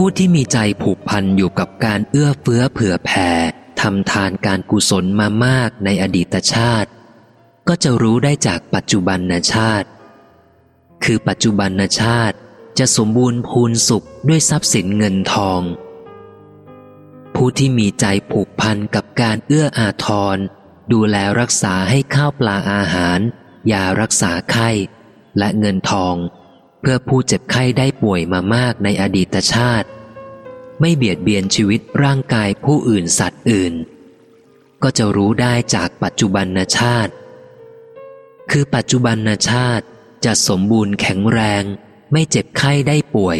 ผู้ที่มีใจผูกพันอยู่กับการเอื้อเฟื้อเผื่อแผ่ทำทานการกุศลมามากในอดีตชาติ ก็จะรู้ได้จากปัจจุบันชาติ คือปัจจุบันชาติจะสมบูรณ์พูนสุขด้วยทรัพย์สินเงินทอง ผู้ที่มีใจผูกพันกับการเอื้ออาทร ดูแลรักษาให้ข้าวปลาอาหารยารักษาไข้ และเงินทอง พื่อผู้เจ็บไข้ได้ป่วยมามากในอดีตชาติ ไม่เบียดเบียนชีวิตร่างกายผู้อื่นสัตว์อื่น ก็จะรู้ได้จากปัจจุบันชาติ คือปัจจุบันชาติจะสมบูรณ์แข็งแรง ไม่เจ็บไข้ได้ป่วย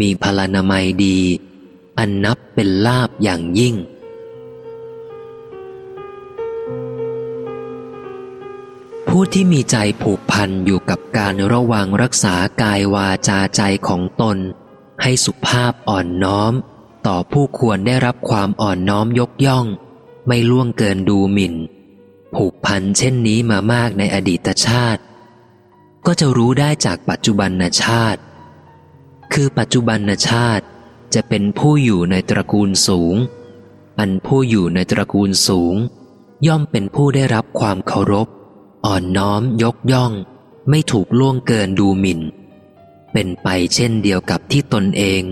มีพลานามัยดี อันนับเป็นลาบอย่างยิ่ง ผู้ที่มีใจผูกพันอยู่กับการระวังรักษากายวาจาใจของตน ให้สุภาพอ่อนน้อม ต่อผู้ควรได้รับความอ่อนน้อมยกย่อง ไม่ล่วงเกินดูหมิ่น ผูกพันเช่นนี้มามากในอดีตชาติ ก็จะรู้ได้จากปัจจุบันชาติ คือปัจจุบันชาติจะเป็นผู้อยู่ในตระกูลสูง อันผู้อยู่ในตระกูลสูง ย่อมเป็นผู้ได้รับความเคารพ อ่อนน้อมยกย่อง ไม่ถูกล่วงเกินดูหมิน่น เป็นไปเช่นเดียวกับที่ตนเอง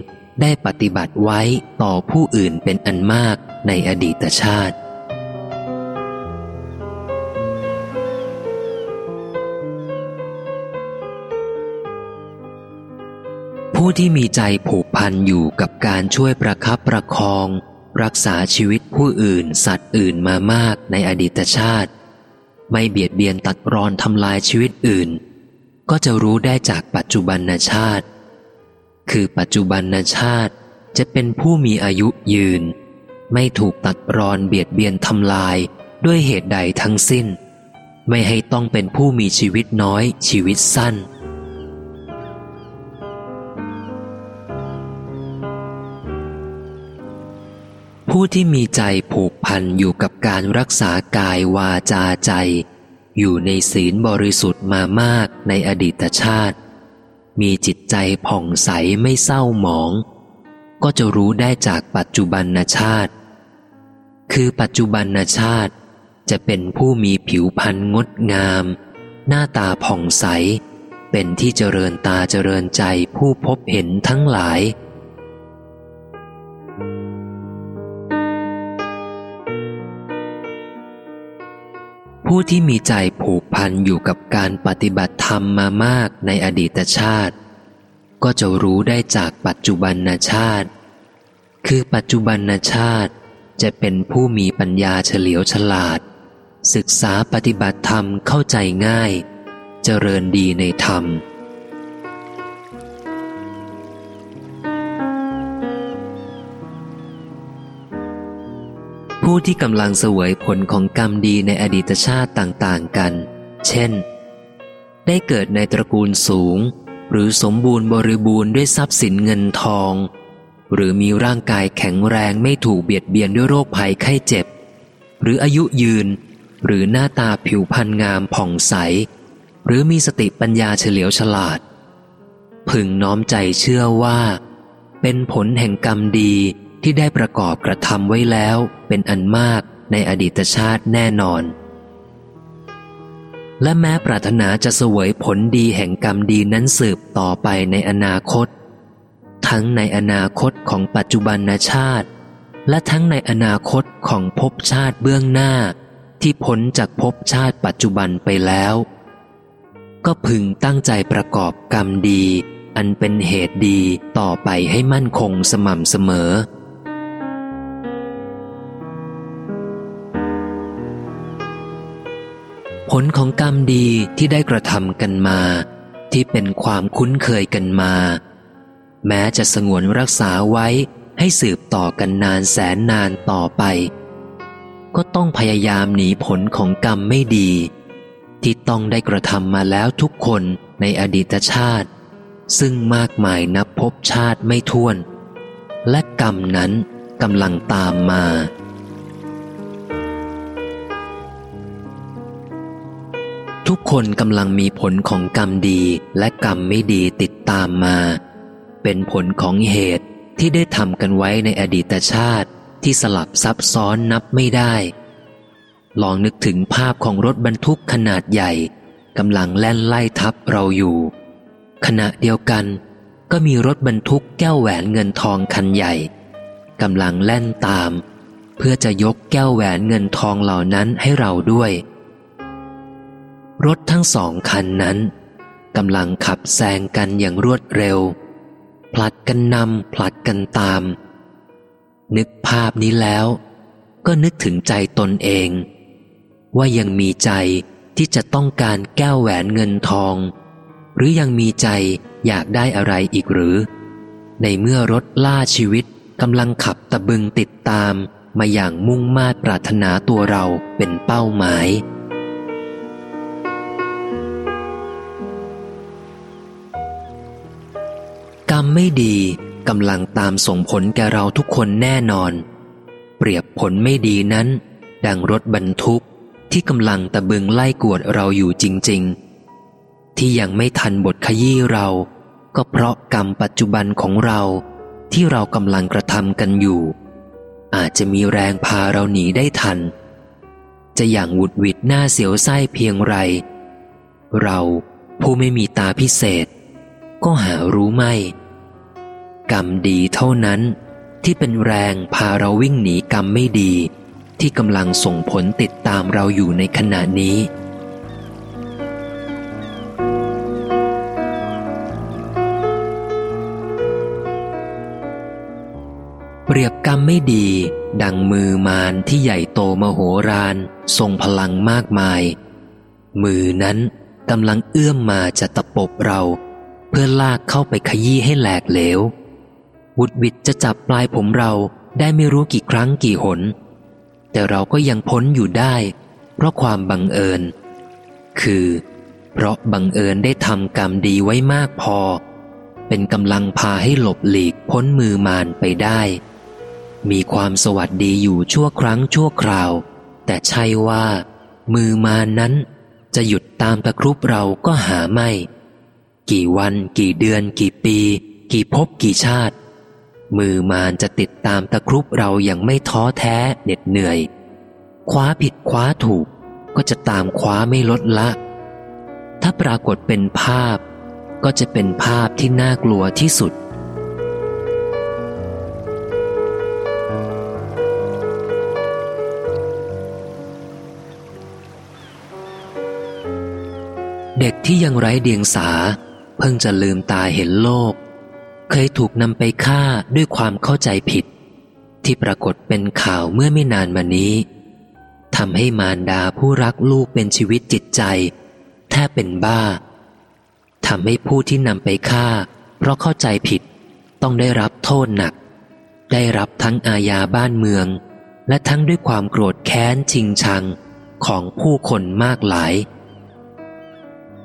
ได้ปฏิบัติไว้ต่อผู้อื่นเป็นอันมากในอดีตชาติ ผู้ที่มีใจผูกพันอยู่กับการช่วยประคับประคอง รักษาชีวิตผู้อื่นสัตว์อื่นมามากในอดีตชาติ ไม่เบียดเบียนตัดรอนทำลายชีวิตอื่น ก็จะรู้ได้จากปัจจุบันชาติ คือปัจจุบันชาติจะเป็นผู้มีอายุยืน ไม่ถูกตัดรอนเบียดเบียนทำลายด้วยเหตุใดทั้งสิ้น ไม่ให้ต้องเป็นผู้มีชีวิตน้อยชีวิตสั้น ผู้ที่มีใจผูกพันอยู่กับการรักษากายวาจาใจ อยู่ในศีลบริสุทธิ์มามากในอดีตชาติ มีจิตใจผ่องใสไม่เศร้าหมอง ก็จะรู้ได้จากปัจจุบันชาติ คือปัจจุบันชาติจะเป็นผู้มีผิวพรรณงดงาม หน้าตาผ่องใส เป็นที่เจริญตาเจริญใจผู้พบเห็นทั้งหลาย ผู้ที่มีใจผูกพันอยู่กับการปฏิบัติธรรมมามากในอดีตชาติ ก็จะรู้ได้จากปัจจุบันชาติ คือปัจจุบันชาติจะเป็นผู้มีปัญญาเฉลียวฉลาด ศึกษาปฏิบัติธรรมเข้าใจง่าย เจริญดีในธรรม ผู้ที่กำลังเสวยผลของกรรมดีในอดีตชาติต่างๆกัน เช่น ได้เกิดในตระกูลสูง หรือสมบูรณ์บริบูรณ์ด้วยทรัพย์สินเงินทอง หรือมีร่างกายแข็งแรงไม่ถูกเบียดเบียนด้วยโรคภัยไข้เจ็บ หรืออายุยืน หรือหน้าตาผิวพรรณงามผ่องใส หรือมีสติปัญญาเฉลียวฉลาด พึงน้อมใจเชื่อว่า เป็นผลแห่งกรรมดี ที่ได้ประกอบกระทำไว้แล้วเป็นอันมากในอดีตชาติแน่นอน และแม้ปรารถนาจะเสวยผลดีแห่งกรรมดีนั้นสืบต่อไปในอนาคต ทั้งในอนาคตของปัจจุบันชาติ และทั้งในอนาคตของภพชาติเบื้องหน้า ที่พ้นจากภพชาติปัจจุบันไปแล้ว ก็พึงตั้งใจประกอบกรรมดีอันเป็นเหตุดีต่อไปให้มั่นคงสม่ำเสมอ ผลของกรรมดีที่ได้กระทำกันมา ที่เป็นความคุ้นเคยกันมา แม้จะสงวนรักษาไว้ให้สืบต่อกันนานแสนนานต่อไป ก็ต้องพยายามหนีผลของกรรมไม่ดี ที่ต้องได้กระทำมาแล้วทุกคนในอดีตชาติ ซึ่งมากมายนับพบชาติไม่ท้วน และกรรมนั้นกำลังตามมา ทุกคนกำลังมีผลของกรรมดีและกรรมไม่ดีติดตามมา เป็นผลของเหตุที่ได้ทำกันไว้ในอดีตชาติที่สลับซับซ้อนนับไม่ได้ ลองนึกถึงภาพของรถบรรทุกขนาดใหญ่กำลังแล่นไล่ทับเราอยู่ ขณะเดียวกัน ก็มีรถบรรทุกแก้วแหวนเงินทองคันใหญ่กำลังแล่นตาม เพื่อจะยกแก้วแหวนเงินทองเหล่านั้นให้เราด้วย รถทั้งสองคันนั้นกำลังขับแซงกันอย่างรวดเร็ว ผลัดกันนำผลัดกันตาม นึกภาพนี้แล้ว ก็นึกถึงใจตนเอง ว่ายังมีใจที่จะต้องการแก้วแหวนเงินทอง หรือยังมีใจอยากได้อะไรอีกหรือ ในเมื่อรถล่าชีวิตกำลังขับตะบึงติดตามมาอย่างมุ่งมาดปรารถนาตัวเราเป็นเป้าหมาย ไม่ดีกำลังตามส่งผลแก่เราทุกคนแน่นอน เปรียบผลไม่ดีนั้น ดังรถบรรทุกที่กำลังตะบึงไล่กวดเราอยู่จริง ๆ ที่ยังไม่ทันบทขยี้เรา ก็เพราะกรรมปัจจุบันของเรา ที่เรากำลังกระทำกันอยู่ อาจจะมีแรงพาเราหนีได้ทัน จะอย่างหวุดหวิดหน้าเสียวไส้เพียงไร เราผู้ไม่มีตาพิเศษ ก็หารู้ไม่ กรรมดีเท่านั้น ที่เป็นแรงพาเราวิ่งหนีกรรมไม่ดี ที่กำลังส่งผลติดตามเราอยู่ในขณะนี้ เปรียบกรรมไม่ดี ดังมือมารที่ใหญ่โตมโหฬารทรงพลังมากมาย มือนั้นกำลังเอื้อมมาจะตะปบเรา เพื่อลากเข้าไปขยี้ให้แหลกเหลว วุดบิดจะจับปลายผมเราได้ไม่รู้กี่ครั้งกี่หน แต่เราก็ยังพ้นอยู่ได้ เพราะความบังเอิญ คือ เพราะบังเอิญได้ทำกรรมดีไว้มากพอ เป็นกำลังพาให้หลบหลีกพ้นมือมารไปได้ มีความสวัสดีอยู่ชั่วครั้งชั่วคราว แต่ใช่ว่า มือมารนั้นจะหยุดตามตะครุบเราก็หาไม่ กี่วัน กี่เดือน กี่ปี กี่ภพกี่ชาติ มือมานจะติดตามตะครุบเราอย่างไม่ท้อแท้เหน็ดเหนื่อย คว้าผิดคว้าถูกก็จะตามคว้าไม่ลดละ ถ้าปรากฏเป็นภาพ ก็จะเป็นภาพที่น่ากลัวที่สุด เด็กที่ยังไร้เดียงสา เพิ่งจะลืมตาเห็นโลก เคยถูกนำไปฆ่าด้วยความเข้าใจผิด ที่ปรากฏเป็นข่าวเมื่อไม่นานมานี้ทำให้มารดาผู้รักลูกเป็นชีวิตจิตใจ แทบเป็นบ้าทำให้ผู้ที่นำไปฆ่า เพราะเข้าใจผิดต้องได้รับโทษหนัก ได้รับทั้งอาญาบ้านเมือง และทั้งด้วยความโกรธแค้นชิงชังของผู้คนมากหลาย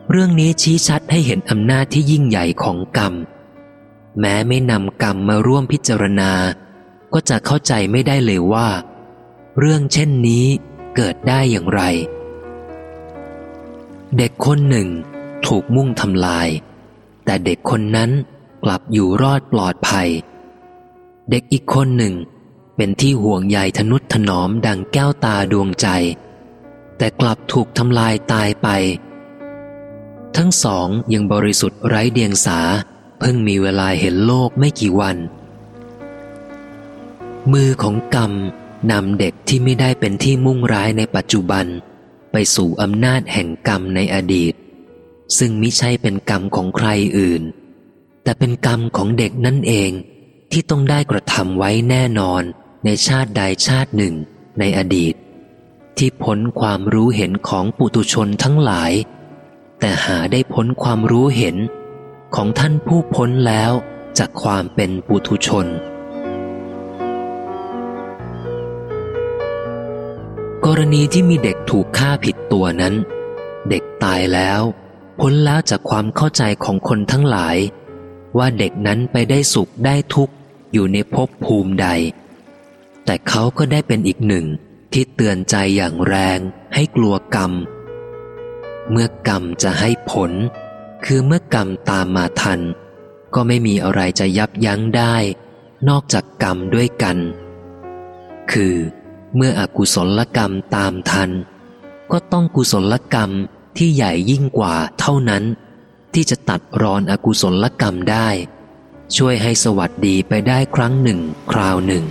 เรื่องนี้ชี้ชัดให้เห็นอำนาจที่ยิ่งใหญ่ของกรรม แม้ไม่นำกรรมมาร่วมพิจารณา ก็จะเข้าใจไม่ได้เลยว่า เรื่องเช่นนี้เกิดได้อย่างไร เด็กคนหนึ่งถูกมุ่งทำลาย แต่เด็กคนนั้นกลับอยู่รอดปลอดภัย เด็กอีกคนหนึ่งเป็นที่ห่วงใยทนุถนอมดังแก้วตาดวงใจ แต่กลับถูกทำลายตายไป ทั้งสองยังบริสุทธิ์ไร้เดียงสา เพิ่งมีเวลาเห็นโลกไม่กี่วัน มือของกรรมนำเด็กที่ไม่ได้เป็นที่มุ่งร้ายในปัจจุบัน ไปสู่อำนาจแห่งกรรมในอดีต ซึ่งมิใช่เป็นกรรมของใครอื่น แต่เป็นกรรมของเด็กนั่นเองที่ต้องได้กระทำไว้แน่นอนในชาติใดชาติหนึ่งในอดีต ที่พ้นความรู้เห็นของปุตุชนทั้งหลาย แต่หาได้พ้นความรู้เห็น ของท่านผู้พ้นแล้วจากความเป็นปุถุชน กรณีที่มีเด็กถูกฆ่าผิดตัวนั้น เด็กตายแล้ว พ้นแล้วจากความเข้าใจของคนทั้งหลาย ว่าเด็กนั้นไปได้สุขได้ทุกข์อยู่ในภพภูมิใด แต่เขาก็ได้เป็นอีกหนึ่งที่เตือนใจอย่างแรงให้กลัวกรรม เมื่อกรรมจะให้ผล คือเมื่อกรรมตามมาทัน ก็ไม่มีอะไรจะยับยั้งได้ นอกจากกรรมด้วยกัน คือ เมื่ออกุศลกรรมตามทัน ก็ต้องกุศลกรรมที่ใหญ่ยิ่งกว่าเท่านั้น ที่จะตัดรอนอกุศลกรรมได้ ช่วยให้สวัสดีไปได้ครั้งหนึ่ง คราวหนึ่ง